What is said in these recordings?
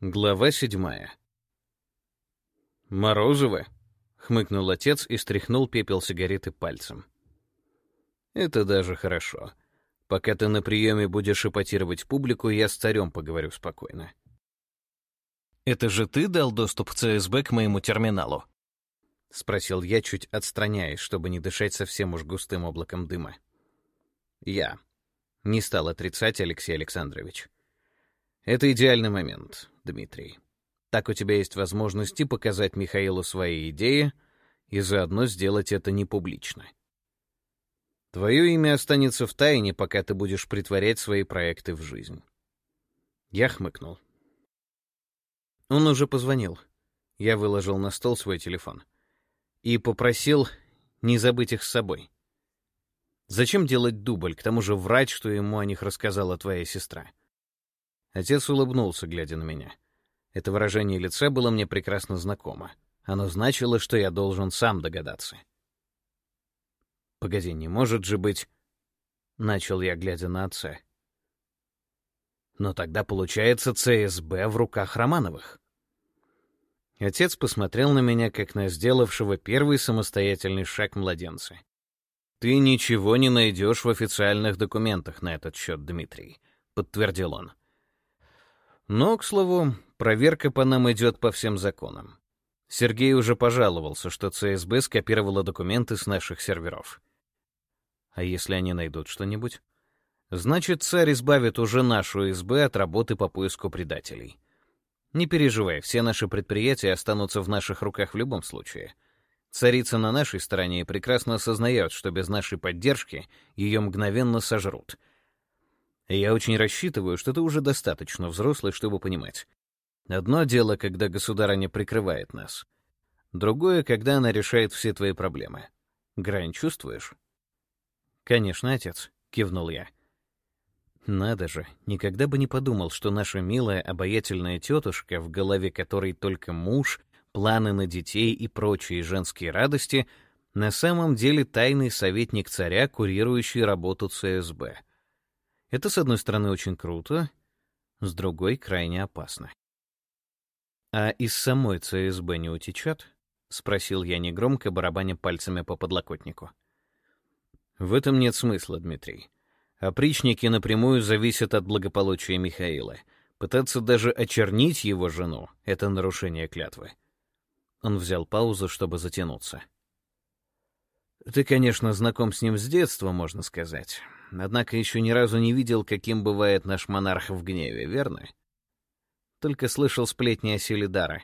Глава седьмая. «Морозово?» — хмыкнул отец и стряхнул пепел сигареты пальцем. «Это даже хорошо. Пока ты на приеме будешь эпатировать публику, я с царем поговорю спокойно». «Это же ты дал доступ ЦСБ к моему терминалу?» — спросил я, чуть отстраняясь, чтобы не дышать совсем уж густым облаком дыма. «Я». Не стал отрицать Алексей Александрович. Это идеальный момент, Дмитрий. Так у тебя есть возможность и показать Михаилу свои идеи, и заодно сделать это не публично. Твое имя останется в тайне, пока ты будешь притворять свои проекты в жизнь. Я хмыкнул. Он уже позвонил. Я выложил на стол свой телефон. И попросил не забыть их с собой. Зачем делать дубль, к тому же врать, что ему о них рассказала твоя сестра? Отец улыбнулся, глядя на меня. Это выражение лица было мне прекрасно знакомо. Оно значило, что я должен сам догадаться. «Погоди, не может же быть...» — начал я, глядя на отца. «Но тогда получается ЦСБ в руках Романовых». Отец посмотрел на меня, как на сделавшего первый самостоятельный шаг младенца. «Ты ничего не найдешь в официальных документах на этот счет, Дмитрий», — подтвердил он. Но, к слову, проверка по нам идет по всем законам. Сергей уже пожаловался, что ЦСБ скопировала документы с наших серверов. А если они найдут что-нибудь? Значит, царь избавит уже нашу СБ от работы по поиску предателей. Не переживай, все наши предприятия останутся в наших руках в любом случае. Царица на нашей стороне прекрасно осознает, что без нашей поддержки ее мгновенно сожрут — я очень рассчитываю, что ты уже достаточно взрослый, чтобы понимать. Одно дело, когда государыня прикрывает нас. Другое, когда она решает все твои проблемы. Грань чувствуешь? Конечно, отец, кивнул я. Надо же, никогда бы не подумал, что наша милая, обаятельная тетушка, в голове которой только муж, планы на детей и прочие женские радости, на самом деле тайный советник царя, курирующий работу ЦСБ. Это, с одной стороны, очень круто, с другой — крайне опасно. «А из самой ЦСБ не утечет?» — спросил я негромко, барабаня пальцами по подлокотнику. «В этом нет смысла, Дмитрий. Опричники напрямую зависят от благополучия Михаила. Пытаться даже очернить его жену — это нарушение клятвы». Он взял паузу, чтобы затянуться. «Ты, конечно, знаком с ним с детства, можно сказать однако еще ни разу не видел, каким бывает наш монарх в гневе, верно? Только слышал сплетни о силе дара.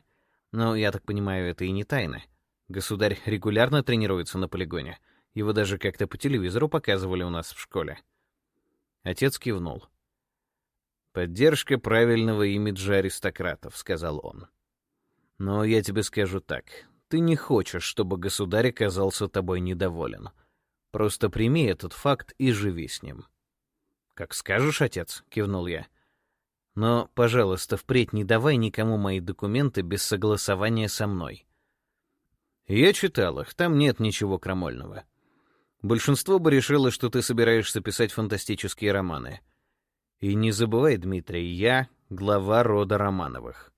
Но, я так понимаю, это и не тайна. Государь регулярно тренируется на полигоне. Его даже как-то по телевизору показывали у нас в школе. Отец кивнул. «Поддержка правильного имиджа аристократов», — сказал он. «Но я тебе скажу так. Ты не хочешь, чтобы государь оказался тобой недоволен. Просто прими этот факт и живи с ним. «Как скажешь, отец», — кивнул я. «Но, пожалуйста, впредь не давай никому мои документы без согласования со мной». Я читал их, там нет ничего крамольного. Большинство бы решило, что ты собираешься писать фантастические романы. И не забывай, Дмитрий, я глава рода Романовых.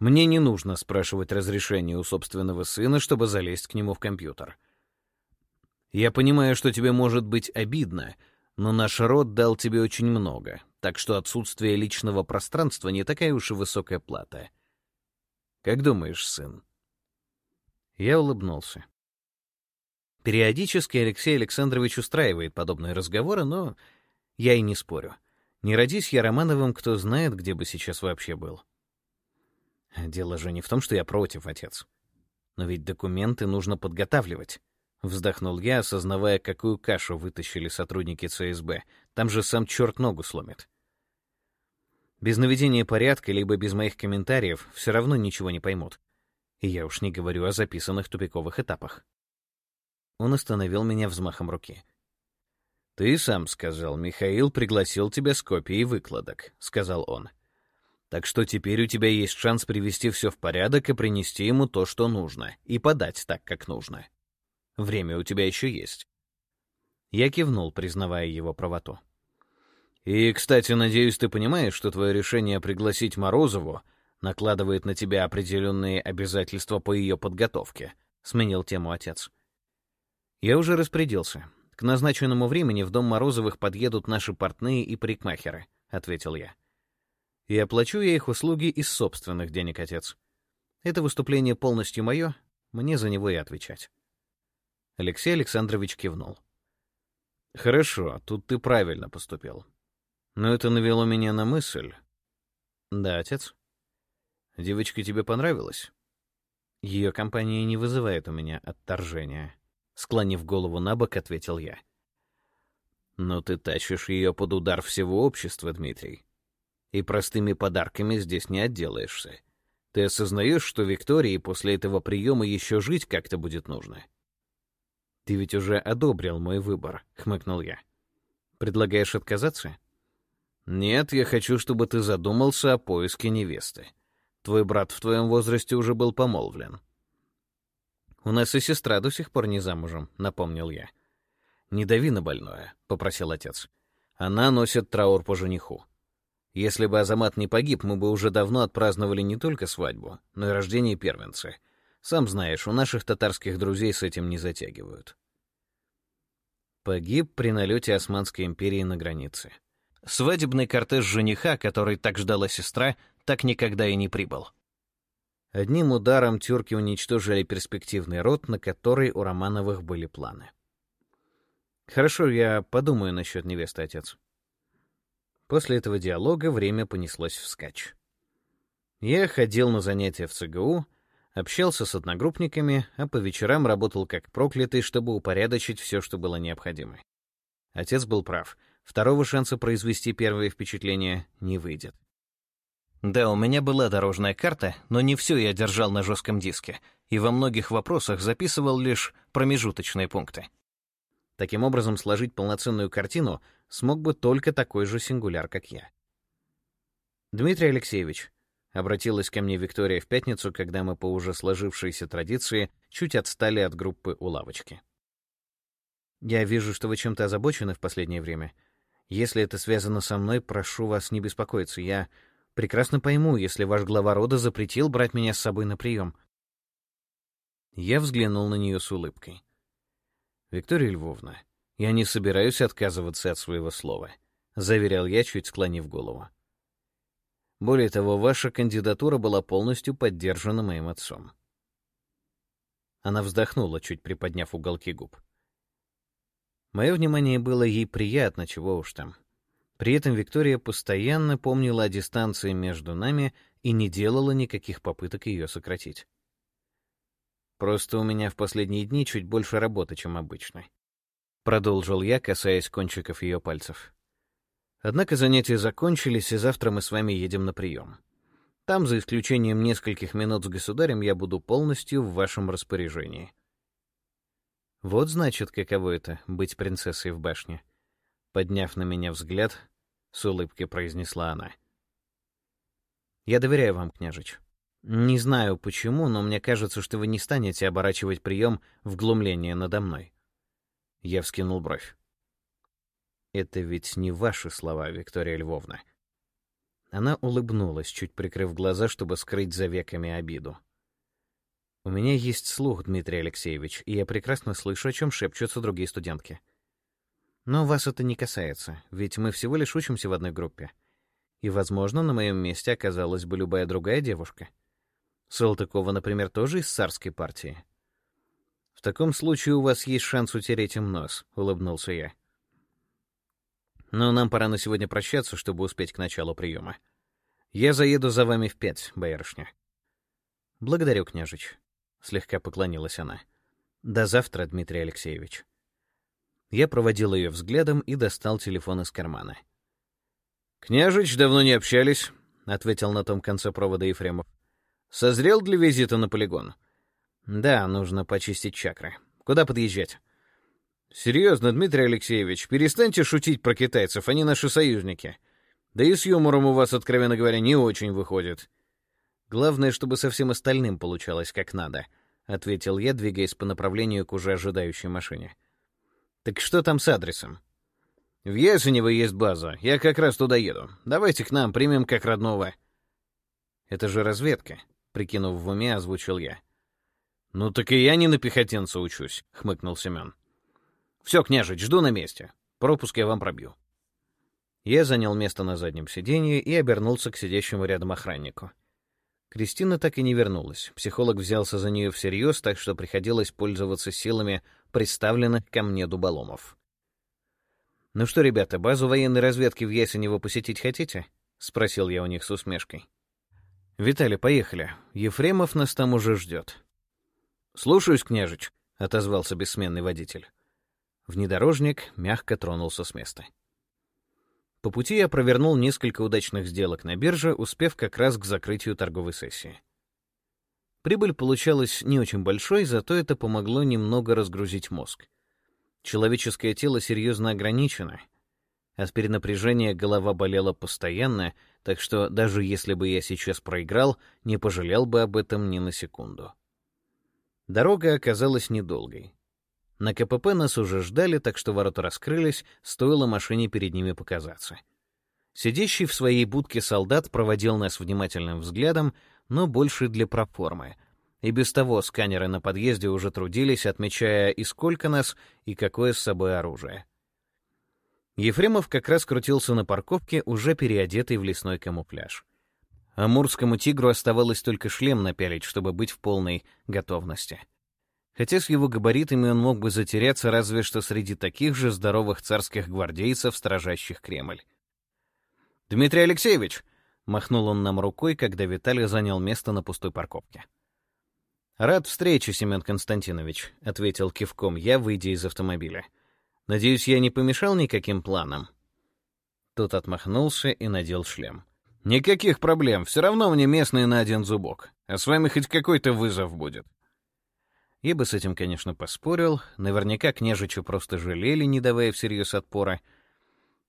Мне не нужно спрашивать разрешения у собственного сына, чтобы залезть к нему в компьютер. Я понимаю, что тебе может быть обидно, но наш род дал тебе очень много, так что отсутствие личного пространства не такая уж и высокая плата. Как думаешь, сын?» Я улыбнулся. Периодически Алексей Александрович устраивает подобные разговоры, но я и не спорю. Не родись я Романовым, кто знает, где бы сейчас вообще был. Дело же не в том, что я против, отец. Но ведь документы нужно подготавливать. Вздохнул я, осознавая, какую кашу вытащили сотрудники ЦСБ. Там же сам черт ногу сломит. Без наведения порядка, либо без моих комментариев, все равно ничего не поймут. И я уж не говорю о записанных тупиковых этапах. Он остановил меня взмахом руки. «Ты сам сказал, Михаил пригласил тебя с копией выкладок», — сказал он. «Так что теперь у тебя есть шанс привести все в порядок и принести ему то, что нужно, и подать так, как нужно». Время у тебя еще есть». Я кивнул, признавая его правоту. «И, кстати, надеюсь, ты понимаешь, что твое решение пригласить Морозову накладывает на тебя определенные обязательства по ее подготовке», — сменил тему отец. «Я уже распорядился. К назначенному времени в дом Морозовых подъедут наши портные и парикмахеры», — ответил я. «И оплачу я их услуги из собственных денег, отец. Это выступление полностью мое, мне за него и отвечать». Алексей Александрович кивнул. «Хорошо, тут ты правильно поступил. Но это навело меня на мысль...» «Да, отец?» «Девочка тебе понравилась?» «Ее компания не вызывает у меня отторжения», — склонив голову на бок, ответил я. «Но ты тащишь ее под удар всего общества, Дмитрий. И простыми подарками здесь не отделаешься. Ты осознаешь, что Виктории после этого приема еще жить как-то будет нужно?» «Ты ведь уже одобрил мой выбор», — хмыкнул я. «Предлагаешь отказаться?» «Нет, я хочу, чтобы ты задумался о поиске невесты. Твой брат в твоем возрасте уже был помолвлен». «У нас и сестра до сих пор не замужем», — напомнил я. «Не дави на больное», — попросил отец. «Она носит траур по жениху. Если бы Азамат не погиб, мы бы уже давно отпраздновали не только свадьбу, но и рождение первенца. Сам знаешь, у наших татарских друзей с этим не затягивают». Погиб при налете Османской империи на границе. Свадебный кортеж жениха, который так ждала сестра, так никогда и не прибыл. Одним ударом тюрки уничтожили перспективный род, на который у Романовых были планы. «Хорошо, я подумаю насчет невесты, отец». После этого диалога время понеслось вскачь. Я ходил на занятия в ЦГУ, общался с одногруппниками, а по вечерам работал как проклятый, чтобы упорядочить все, что было необходимо. Отец был прав. Второго шанса произвести первое впечатление не выйдет. Да, у меня была дорожная карта, но не все я держал на жестком диске, и во многих вопросах записывал лишь промежуточные пункты. Таким образом, сложить полноценную картину смог бы только такой же сингуляр, как я. «Дмитрий Алексеевич», — обратилась ко мне Виктория в пятницу, когда мы по уже сложившейся традиции чуть отстали от группы у лавочки. «Я вижу, что вы чем-то озабочены в последнее время. Если это связано со мной, прошу вас не беспокоиться. Я Прекрасно пойму, если ваш глава рода запретил брать меня с собой на прием. Я взглянул на нее с улыбкой. «Виктория Львовна, я не собираюсь отказываться от своего слова», — заверял я, чуть склонив голову. Более того, ваша кандидатура была полностью поддержана моим отцом. Она вздохнула, чуть приподняв уголки губ. Мое внимание было ей приятно, чего уж там. При этом Виктория постоянно помнила о дистанции между нами и не делала никаких попыток ее сократить. «Просто у меня в последние дни чуть больше работы, чем обычно», — продолжил я, касаясь кончиков ее пальцев. «Однако занятия закончились, и завтра мы с вами едем на прием. Там, за исключением нескольких минут с государем, я буду полностью в вашем распоряжении». Вот значит, каково это — быть принцессой в башне. Подняв на меня взгляд, с улыбкой произнесла она. «Я доверяю вам, княжич. Не знаю почему, но мне кажется, что вы не станете оборачивать прием в глумление надо мной». Я вскинул бровь. «Это ведь не ваши слова, Виктория Львовна». Она улыбнулась, чуть прикрыв глаза, чтобы скрыть за веками обиду. «У меня есть слух, Дмитрий Алексеевич, и я прекрасно слышу, о чем шепчутся другие студентки. Но вас это не касается, ведь мы всего лишь учимся в одной группе. И, возможно, на моем месте оказалась бы любая другая девушка. Салтыкова, например, тоже из царской партии. В таком случае у вас есть шанс утереть им нос, улыбнулся я. Но нам пора на сегодня прощаться, чтобы успеть к началу приема. Я заеду за вами в пять, боярышня. Благодарю, княжич, слегка поклонилась она. До завтра, Дмитрий Алексеевич. Я проводил ее взглядом и достал телефон из кармана. «Княжич, давно не общались», — ответил на том конце провода Ефремов. «Созрел для визита на полигон?» «Да, нужно почистить чакры. Куда подъезжать?» «Серьезно, Дмитрий Алексеевич, перестаньте шутить про китайцев, они наши союзники. Да и с юмором у вас, откровенно говоря, не очень выходит». «Главное, чтобы со всем остальным получалось как надо», — ответил я, двигаясь по направлению к уже ожидающей машине. Так что там с адресом? В Ясенево есть база. Я как раз туда еду. Давайте к нам, примем как родного. Это же разведка, прикинув в уме, озвучил я. Ну так и я не на пехотинца учусь, хмыкнул Семен. Все, княжич, жду на месте. Пропуск я вам пробью. Я занял место на заднем сиденье и обернулся к сидящему рядом охраннику. Кристина так и не вернулась. Психолог взялся за нее всерьез, так что приходилось пользоваться силами представленных ко мне дуболомов. «Ну что, ребята, базу военной разведки в Ясенево посетить хотите?» — спросил я у них с усмешкой. «Виталий, поехали. Ефремов нас там уже ждет». «Слушаюсь, княжич», — отозвался бессменный водитель. Внедорожник мягко тронулся с места. По пути я провернул несколько удачных сделок на бирже, успев как раз к закрытию торговой сессии. Прибыль получалась не очень большой, зато это помогло немного разгрузить мозг. Человеческое тело серьезно ограничено. От перенапряжения голова болела постоянно, так что даже если бы я сейчас проиграл, не пожалел бы об этом ни на секунду. Дорога оказалась недолгой. На КПП нас уже ждали, так что ворота раскрылись, стоило машине перед ними показаться. Сидящий в своей будке солдат проводил нас внимательным взглядом, но больше для проформы. И без того сканеры на подъезде уже трудились, отмечая и сколько нас, и какое с собой оружие. Ефремов как раз крутился на парковке, уже переодетый в лесной камуфляж. Амурскому тигру оставалось только шлем напялить, чтобы быть в полной готовности. Хотя с его габаритами он мог бы затеряться разве что среди таких же здоровых царских гвардейцев, стражащих Кремль. «Дмитрий Алексеевич!» — махнул он нам рукой, когда Виталий занял место на пустой парковке. «Рад встрече, Семен Константинович», — ответил кивком я, выйдя из автомобиля. «Надеюсь, я не помешал никаким планам?» Тот отмахнулся и надел шлем. «Никаких проблем, все равно мне местные на один зубок, а с вами хоть какой-то вызов будет. Я бы с этим, конечно, поспорил. Наверняка княжичу просто жалели, не давая всерьез отпора.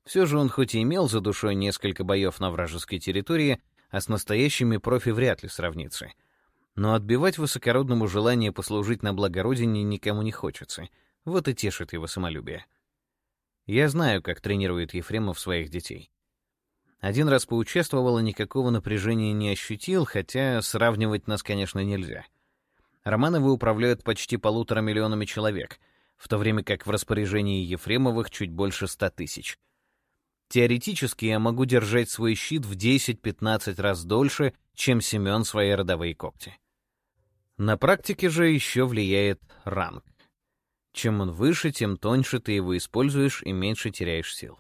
Все же он хоть и имел за душой несколько боев на вражеской территории, а с настоящими профи вряд ли сравнится. Но отбивать высокородному желание послужить на благо Родине никому не хочется. Вот и тешит его самолюбие. Я знаю, как тренирует Ефремов своих детей. Один раз поучаствовал и никакого напряжения не ощутил, хотя сравнивать нас, конечно, нельзя — Романовы управляют почти полутора миллионами человек, в то время как в распоряжении Ефремовых чуть больше ста тысяч. Теоретически я могу держать свой щит в 10-15 раз дольше, чем Семен свои родовые когти. На практике же еще влияет ранг. Чем он выше, тем тоньше ты его используешь и меньше теряешь сил.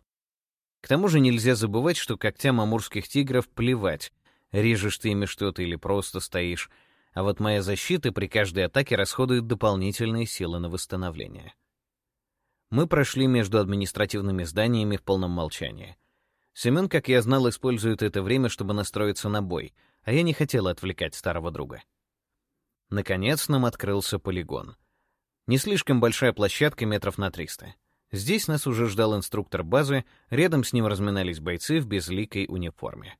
К тому же нельзя забывать, что когтям амурских тигров плевать, режешь ты ими что-то или просто стоишь, а вот моя защита при каждой атаке расходует дополнительные силы на восстановление. Мы прошли между административными зданиями в полном молчании. Семен, как я знал, использует это время, чтобы настроиться на бой, а я не хотел отвлекать старого друга. Наконец нам открылся полигон. Не слишком большая площадка метров на 300. Здесь нас уже ждал инструктор базы, рядом с ним разминались бойцы в безликой униформе.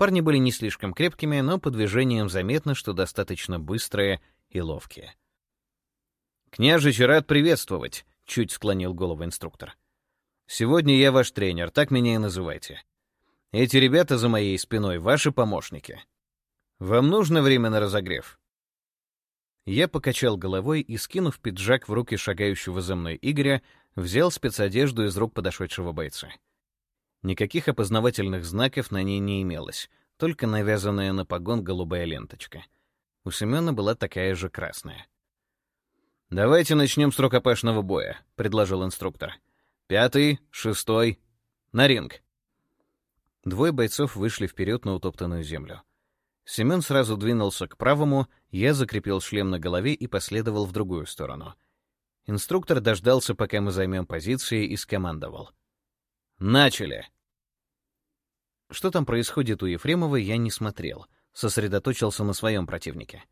Парни были не слишком крепкими, но по движениям заметно, что достаточно быстрые и ловкие. «Княжич, рад приветствовать», — чуть склонил голову инструктор. «Сегодня я ваш тренер, так меня и называйте. Эти ребята за моей спиной — ваши помощники. Вам нужно время на разогрев?» Я покачал головой и, скинув пиджак в руки шагающего за мной Игоря, взял спецодежду из рук подошедшего бойца. Никаких опознавательных знаков на ней не имелось, только навязанная на погон голубая ленточка. У Семена была такая же красная. «Давайте начнем с рукопашного боя», — предложил инструктор. «Пятый, шестой, на ринг». Двое бойцов вышли вперед на утоптанную землю. Семен сразу двинулся к правому, я закрепил шлем на голове и последовал в другую сторону. Инструктор дождался, пока мы займем позиции, и скомандовал. Начали. Что там происходит у Ефремова, я не смотрел. Сосредоточился на своем противнике.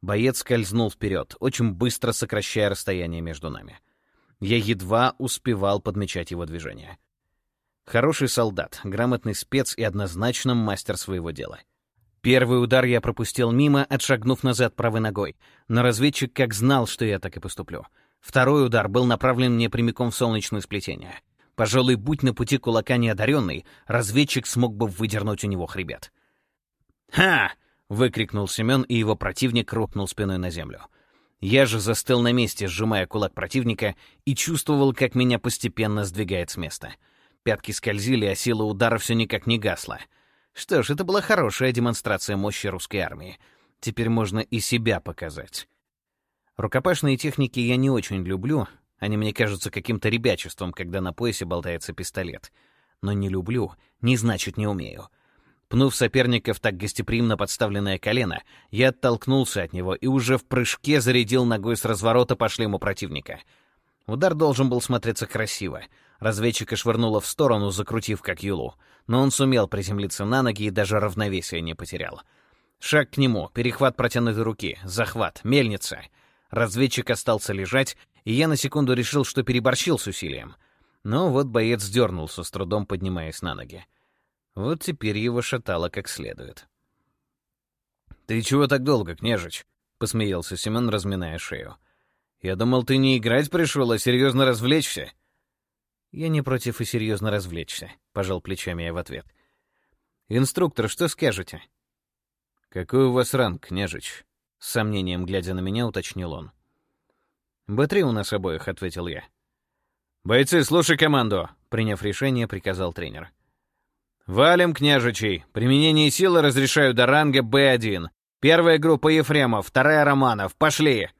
Боец скользнул вперед, очень быстро сокращая расстояние между нами. Я едва успевал подмечать его движение. Хороший солдат, грамотный спец и однозначно мастер своего дела. Первый удар я пропустил мимо, отшагнув назад правой ногой, но разведчик как знал, что я так и поступлю. Второй удар был направлен мне прямиком в солнечное сплетение — Пожалуй, будь на пути кулака неодаренный, разведчик смог бы выдернуть у него хребет. «Ха!» — выкрикнул Семен, и его противник рухнул спиной на землю. Я же застыл на месте, сжимая кулак противника, и чувствовал, как меня постепенно сдвигает с места. Пятки скользили, а сила удара все никак не гасла. Что ж, это была хорошая демонстрация мощи русской армии. Теперь можно и себя показать. Рукопашные техники я не очень люблю, они мне кажутся каким-то ребячеством, когда на поясе болтается пистолет. Но не люблю, не значит не умею. Пнув соперника в так гостеприимно подставленное колено, я оттолкнулся от него и уже в прыжке зарядил ногой с разворота по шлему противника. Удар должен был смотреться красиво. Разведчика швырнуло в сторону, закрутив как юлу. Но он сумел приземлиться на ноги и даже равновесие не потерял. Шаг к нему, перехват протянутой руки, захват, мельница. Разведчик остался лежать, и я на секунду решил, что переборщил с усилием. Но вот боец дернулся, с трудом поднимаясь на ноги. Вот теперь его шатало как следует. «Ты чего так долго, княжич?» — посмеялся Семен, разминая шею. «Я думал, ты не играть пришел, а серьезно развлечься». «Я не против и серьезно развлечься», — пожал плечами я в ответ. «Инструктор, что скажете?» «Какой у вас ранг, княжич?» — с сомнением глядя на меня, уточнил он. «Б3 у нас обоих», — ответил я. «Бойцы, слушай команду!» — приняв решение, приказал тренер. «Валим, княжичей! Применение силы разрешаю до ранга Б1. Первая группа Ефремов, вторая Романов. Пошли!»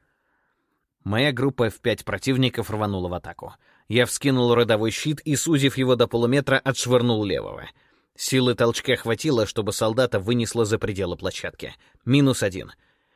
Моя группа в пять противников рванула в атаку. Я вскинул родовой щит и, сузив его до полуметра, отшвырнул левого. Силы толчка хватило, чтобы солдата вынесло за пределы площадки. Минус один.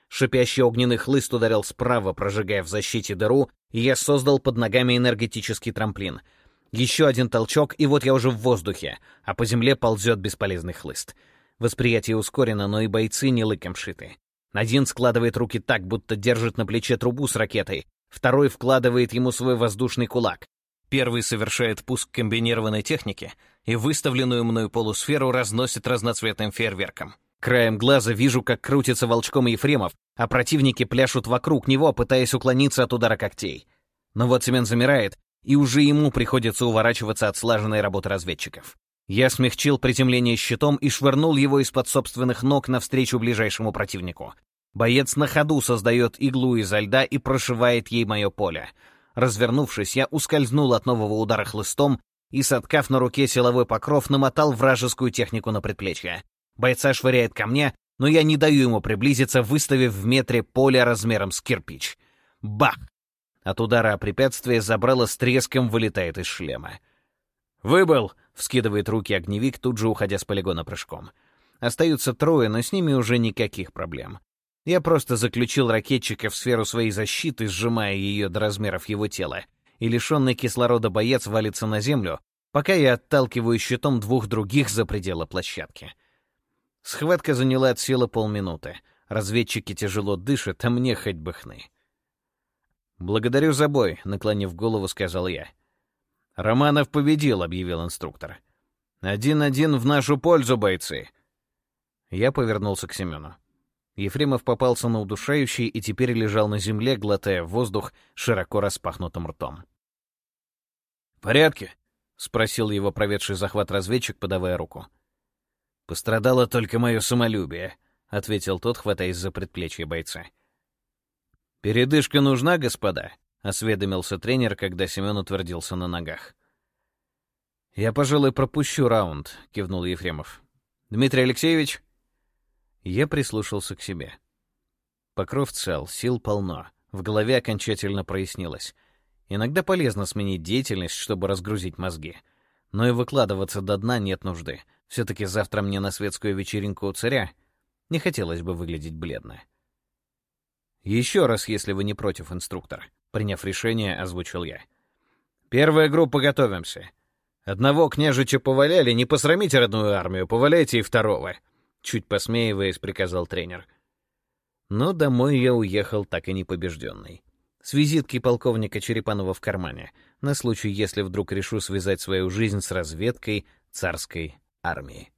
Шипящий огненный хлыст ударил справа, прожигая в защите дыру, и я создал под ногами энергетический трамплин — еще один толчок, и вот я уже в воздухе, а по земле ползет бесполезный хлыст. Восприятие ускорено, но и бойцы не лыком шиты. Один складывает руки так, будто держит на плече трубу с ракетой, второй вкладывает ему свой воздушный кулак. Первый совершает пуск комбинированной техники и выставленную мною полусферу разносит разноцветным фейерверком. Краем глаза вижу, как крутится волчком Ефремов, а противники пляшут вокруг него, пытаясь уклониться от удара когтей. Но вот Семен замирает, и уже ему приходится уворачиваться от слаженной работы разведчиков. Я смягчил приземление щитом и швырнул его из-под собственных ног навстречу ближайшему противнику. Боец на ходу создает иглу изо льда и прошивает ей мое поле. Развернувшись, я ускользнул от нового удара хлыстом и, соткав на руке силовой покров, намотал вражескую технику на предплечье. Бойца швыряет ко мне, но я не даю ему приблизиться, выставив в метре поле размером с кирпич. Бах! От удара о препятствие забрало с треском вылетает из шлема. «Выбыл!» — вскидывает руки огневик, тут же уходя с полигона прыжком. Остаются трое, но с ними уже никаких проблем. Я просто заключил ракетчика в сферу своей защиты, сжимая ее до размеров его тела, и лишенный кислорода боец валится на землю, пока я отталкиваю щитом двух других за пределы площадки. Схватка заняла от силы полминуты. Разведчики тяжело дышат, а мне хоть бы хны. «Благодарю за бой», — наклонив голову, сказал я. «Романов победил», — объявил инструктор. «Один-один в нашу пользу, бойцы!» Я повернулся к Семену. Ефремов попался на удушающий и теперь лежал на земле, глотая воздух широко распахнутым ртом. «В порядке?» — спросил его проведший захват разведчик, подавая руку. «Пострадало только мое самолюбие», — ответил тот, хватаясь за предплечье бойца. «Передышка нужна, господа?» — осведомился тренер, когда Семен утвердился на ногах. «Я, пожалуй, пропущу раунд», — кивнул Ефремов. «Дмитрий Алексеевич?» Я прислушался к себе. Покров цел, сил полно, в голове окончательно прояснилось. Иногда полезно сменить деятельность, чтобы разгрузить мозги. Но и выкладываться до дна нет нужды. Все-таки завтра мне на светскую вечеринку у царя. Не хотелось бы выглядеть бледно. «Еще раз, если вы не против, инструктор», — приняв решение, озвучил я. «Первая группа, готовимся. Одного княжича поваляли, не посрамите родную армию, поваляйте и второго», — чуть посмеиваясь, приказал тренер. Но домой я уехал так и не побежденный. С визитки полковника Черепанова в кармане, на случай, если вдруг решу связать свою жизнь с разведкой царской армии.